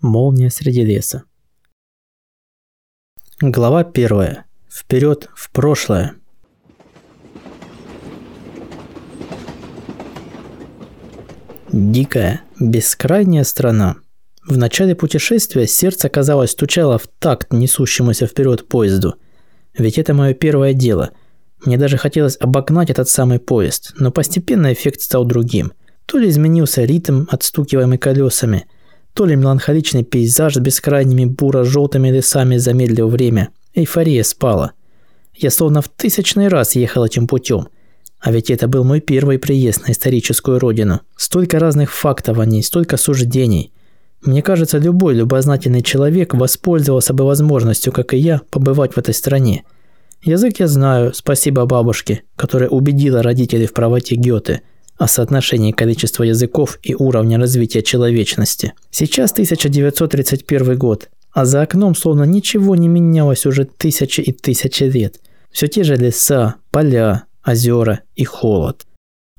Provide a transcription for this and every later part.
Молния среди леса. Глава первая. Вперед в прошлое. Дикая, бескрайняя страна. В начале путешествия сердце, казалось, стучало в такт несущемуся вперед поезду. Ведь это мое первое дело. Мне даже хотелось обогнать этот самый поезд, но постепенно эффект стал другим. То ли изменился ритм, отстукиваемый колесами – то ли меланхоличный пейзаж с бескрайними буро-желтыми лесами замедлил время. Эйфория спала. Я словно в тысячный раз ехал этим путем. А ведь это был мой первый приезд на историческую родину. Столько разных фактов о ней, столько суждений. Мне кажется, любой любознательный человек воспользовался бы возможностью, как и я, побывать в этой стране. Язык я знаю, спасибо бабушке, которая убедила родителей в правоте Гёте – о соотношении количества языков и уровня развития человечности. Сейчас 1931 год, а за окном словно ничего не менялось уже тысячи и тысячи лет. Все те же леса, поля, озера и холод.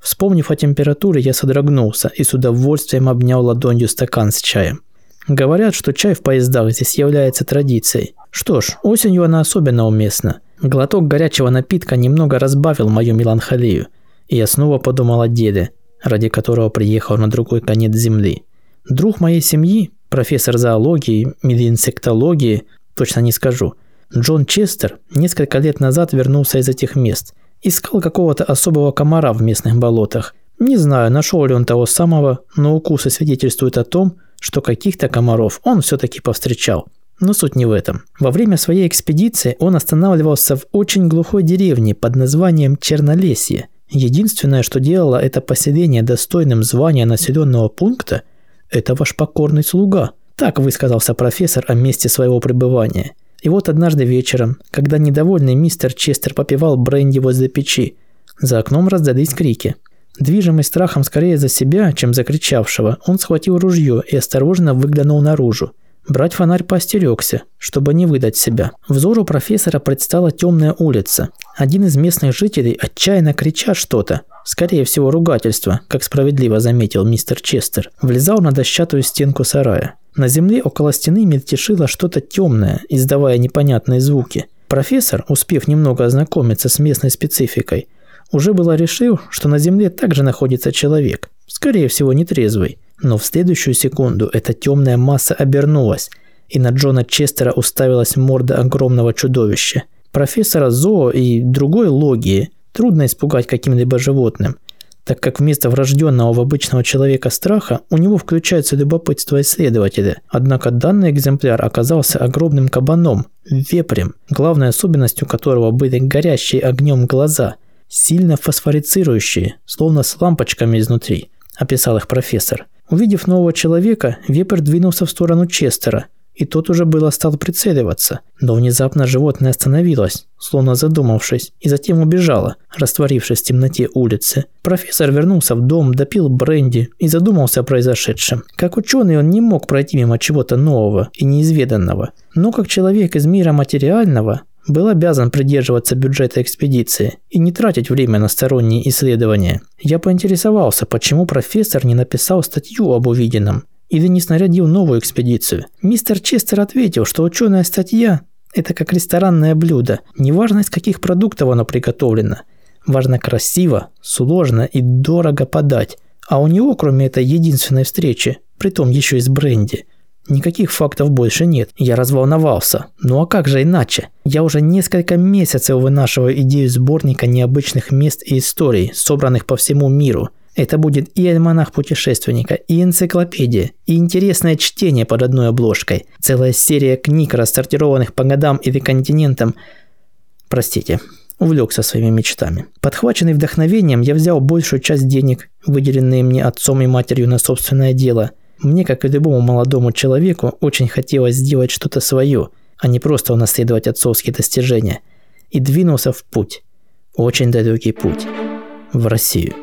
Вспомнив о температуре, я содрогнулся и с удовольствием обнял ладонью стакан с чаем. Говорят, что чай в поездах здесь является традицией. Что ж, осенью она особенно уместна. Глоток горячего напитка немного разбавил мою меланхолию – и я снова подумал о деде, ради которого приехал на другой конец земли. Друг моей семьи, профессор зоологии или инсектологии, точно не скажу, Джон Честер несколько лет назад вернулся из этих мест. Искал какого-то особого комара в местных болотах. Не знаю, нашел ли он того самого, но укусы свидетельствуют о том, что каких-то комаров он все-таки повстречал. Но суть не в этом. Во время своей экспедиции он останавливался в очень глухой деревне под названием Чернолесье – Единственное, что делало это поселение достойным звания населенного пункта, это ваш покорный слуга. Так высказался профессор о месте своего пребывания. И вот однажды вечером, когда недовольный мистер Честер попивал бренди возле печи, за окном раздались крики. Движимый страхом скорее за себя, чем за кричавшего, он схватил ружье и осторожно выглянул наружу. Брать фонарь поостерегся, чтобы не выдать себя. Взору профессора предстала темная улица. Один из местных жителей отчаянно крича что-то, скорее всего ругательство, как справедливо заметил мистер Честер, влезал на дощатую стенку сарая. На земле около стены мельтешило что-то темное, издавая непонятные звуки. Профессор, успев немного ознакомиться с местной спецификой, уже было решил, что на земле также находится человек, скорее всего нетрезвый. Но в следующую секунду эта темная масса обернулась, и на Джона Честера уставилась морда огромного чудовища. Профессора Зоо и другой логии трудно испугать каким-либо животным, так как вместо врожденного в обычного человека страха у него включается любопытство исследователя. Однако данный экземпляр оказался огромным кабаном, вепрем, главной особенностью которого были горящие огнем глаза, сильно фосфорицирующие, словно с лампочками изнутри, описал их профессор – Увидев нового человека, вепрь двинулся в сторону Честера, и тот уже было стал прицеливаться, но внезапно животное остановилось, словно задумавшись, и затем убежало, растворившись в темноте улицы. Профессор вернулся в дом, допил бренди и задумался о произошедшем. Как ученый он не мог пройти мимо чего-то нового и неизведанного, но как человек из мира материального был обязан придерживаться бюджета экспедиции и не тратить время на сторонние исследования. Я поинтересовался, почему профессор не написал статью об увиденном или не снарядил новую экспедицию. Мистер Честер ответил, что ученая статья – это как ресторанное блюдо, неважно из каких продуктов оно приготовлено. Важно красиво, сложно и дорого подать. А у него, кроме этой единственной встречи, притом еще и с бренди – Никаких фактов больше нет. Я разволновался. Ну а как же иначе? Я уже несколько месяцев вынашиваю идею сборника необычных мест и историй, собранных по всему миру. Это будет и альманах путешественника, и энциклопедия, и интересное чтение под одной обложкой. Целая серия книг, рассортированных по годам или континентам. Простите, увлекся своими мечтами. Подхваченный вдохновением, я взял большую часть денег, выделенные мне отцом и матерью на собственное дело, мне, как и любому молодому человеку, очень хотелось сделать что-то свое, а не просто унаследовать отцовские достижения. И двинулся в путь. Очень далекий путь. В Россию.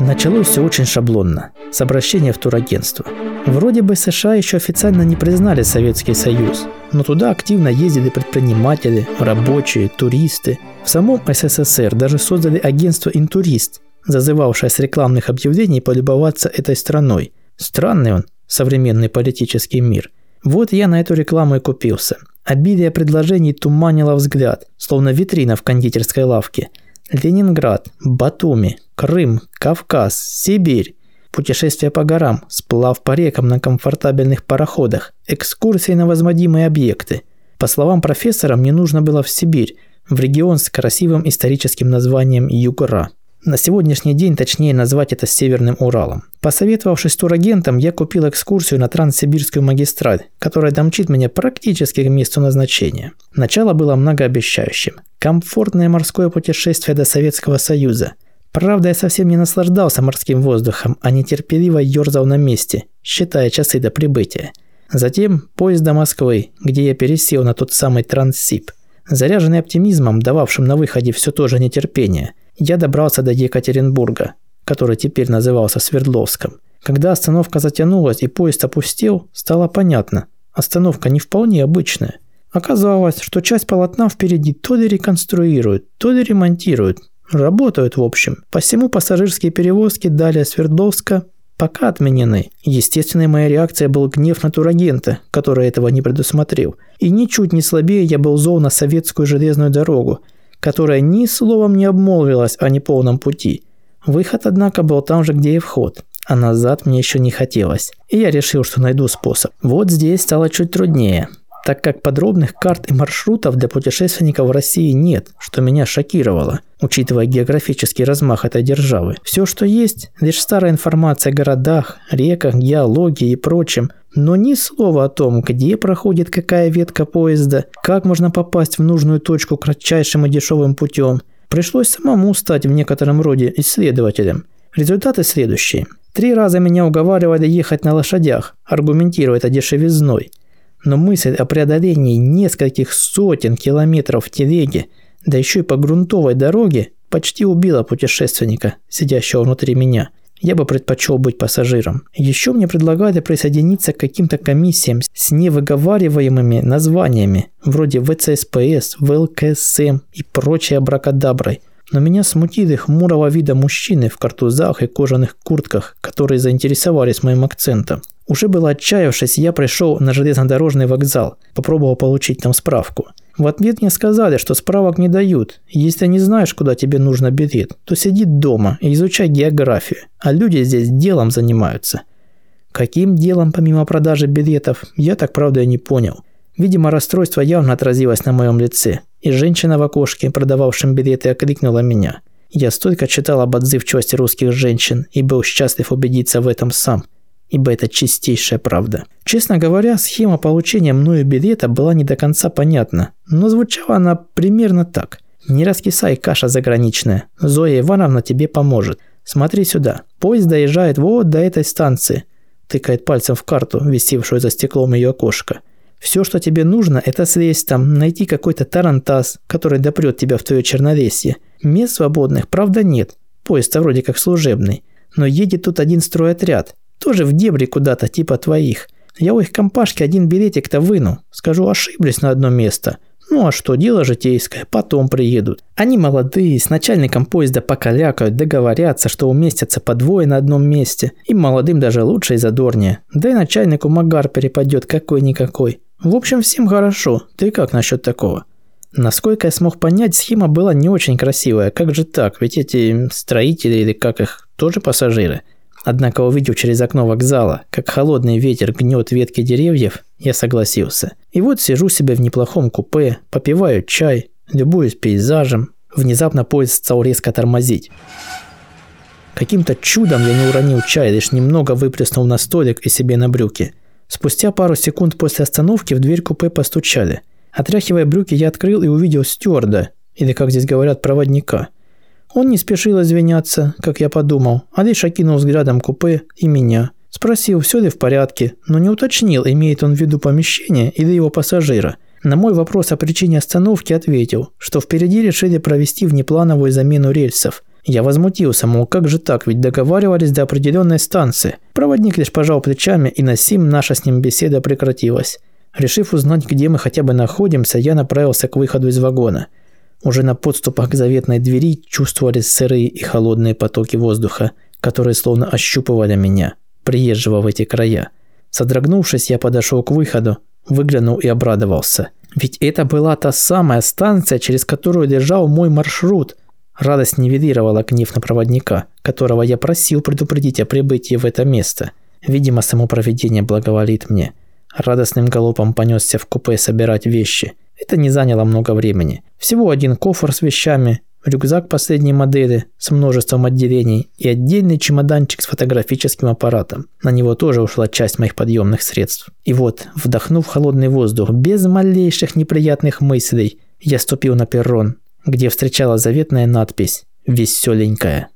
Началось все очень шаблонно, с обращения в турагентство. Вроде бы США еще официально не признали Советский Союз, но туда активно ездили предприниматели, рабочие, туристы. В самом СССР даже создали агентство «Интурист», зазывавшая с рекламных объявлений полюбоваться этой страной. Странный он, современный политический мир. Вот я на эту рекламу и купился. Обилие предложений туманило взгляд, словно витрина в кондитерской лавке. Ленинград, Батуми, Крым, Кавказ, Сибирь. Путешествия по горам, сплав по рекам на комфортабельных пароходах, экскурсии на возмодимые объекты. По словам профессора, мне нужно было в Сибирь, в регион с красивым историческим названием Югра. На сегодняшний день точнее назвать это Северным Уралом. Посоветовавшись турагентам, я купил экскурсию на Транссибирскую магистраль, которая домчит меня практически к месту назначения. Начало было многообещающим. Комфортное морское путешествие до Советского Союза. Правда, я совсем не наслаждался морским воздухом, а нетерпеливо ерзал на месте, считая часы до прибытия. Затем поезд до Москвы, где я пересел на тот самый Транссиб. Заряженный оптимизмом, дававшим на выходе все то же нетерпение – я добрался до Екатеринбурга, который теперь назывался Свердловском. Когда остановка затянулась и поезд опустел, стало понятно – остановка не вполне обычная. Оказалось, что часть полотна впереди то ли реконструируют, то ли ремонтируют. Работают, в общем. Посему пассажирские перевозки далее Свердловска пока отменены. Естественной моей реакцией был гнев на турагента, который этого не предусмотрел. И ничуть не слабее я был зол на советскую железную дорогу – которая ни словом не обмолвилась о неполном пути. Выход, однако, был там же, где и вход, а назад мне еще не хотелось. И я решил, что найду способ. Вот здесь стало чуть труднее так как подробных карт и маршрутов для путешественников в России нет, что меня шокировало, учитывая географический размах этой державы. Все, что есть, лишь старая информация о городах, реках, геологии и прочем, но ни слова о том, где проходит какая ветка поезда, как можно попасть в нужную точку кратчайшим и дешевым путем. Пришлось самому стать в некотором роде исследователем. Результаты следующие. Три раза меня уговаривали ехать на лошадях, аргументируя это дешевизной но мысль о преодолении нескольких сотен километров в телеге, да еще и по грунтовой дороге, почти убила путешественника, сидящего внутри меня. Я бы предпочел быть пассажиром. Еще мне предлагали присоединиться к каким-то комиссиям с невыговариваемыми названиями, вроде ВЦСПС, ВЛКСМ и прочей абракадаброй. Но меня смутили хмурого вида мужчины в картузах и кожаных куртках, которые заинтересовались моим акцентом. Уже было отчаявшись, я пришел на железнодорожный вокзал, попробовал получить там справку. В ответ мне сказали, что справок не дают. Если не знаешь, куда тебе нужно билет, то сиди дома и изучай географию, а люди здесь делом занимаются. Каким делом помимо продажи билетов, я так правда и не понял. Видимо, расстройство явно отразилось на моем лице, и женщина в окошке, продававшем билеты, окликнула меня. Я столько читал об отзывчивости русских женщин и был счастлив убедиться в этом сам – ибо это чистейшая правда. Честно говоря, схема получения мною билета была не до конца понятна, но звучала она примерно так. «Не раскисай, каша заграничная. Зоя Ивановна тебе поможет. Смотри сюда. Поезд доезжает вот до этой станции», тыкает пальцем в карту, висевшую за стеклом ее окошка. Все, что тебе нужно, это слезть там, найти какой-то тарантас, который допрет тебя в твое черновесье. Мест свободных, правда, нет. Поезд-то вроде как служебный. Но едет тут один стройотряд. Тоже в дебри куда-то, типа твоих. Я у их компашки один билетик-то выну. Скажу, ошиблись на одно место. Ну а что, дело житейское, потом приедут. Они молодые, с начальником поезда покалякают, договорятся, что уместятся по двое на одном месте. И молодым даже лучше и задорнее. Да и начальнику Магар перепадет какой-никакой. В общем, всем хорошо. Ты как насчет такого? Насколько я смог понять, схема была не очень красивая. Как же так? Ведь эти строители или как их, тоже пассажиры. Однако, увидев через окно вокзала, как холодный ветер гнет ветки деревьев, я согласился. И вот сижу себе в неплохом купе, попиваю чай, любуюсь пейзажем. Внезапно поезд стал резко тормозить. Каким-то чудом я не уронил чай, лишь немного выплеснул на столик и себе на брюки. Спустя пару секунд после остановки в дверь купе постучали. Отряхивая брюки, я открыл и увидел стюарда, или, как здесь говорят, проводника – он не спешил извиняться, как я подумал, а лишь окинул взглядом купе и меня. Спросил, все ли в порядке, но не уточнил, имеет он в виду помещение или его пассажира. На мой вопрос о причине остановки ответил, что впереди решили провести внеплановую замену рельсов. Я возмутился, мол, как же так, ведь договаривались до определенной станции. Проводник лишь пожал плечами, и на сим наша с ним беседа прекратилась. Решив узнать, где мы хотя бы находимся, я направился к выходу из вагона. Уже на подступах к заветной двери чувствовались сырые и холодные потоки воздуха, которые словно ощупывали меня, приезжего в эти края. Содрогнувшись, я подошел к выходу, выглянул и обрадовался. Ведь это была та самая станция, через которую лежал мой маршрут. Радость нивелировала гнев на проводника, которого я просил предупредить о прибытии в это место. Видимо, само проведение благоволит мне. Радостным галопом понесся в купе собирать вещи. Это не заняло много времени. Всего один кофр с вещами, рюкзак последней модели с множеством отделений и отдельный чемоданчик с фотографическим аппаратом. На него тоже ушла часть моих подъемных средств. И вот, вдохнув холодный воздух, без малейших неприятных мыслей, я ступил на перрон, где встречала заветная надпись «Веселенькая».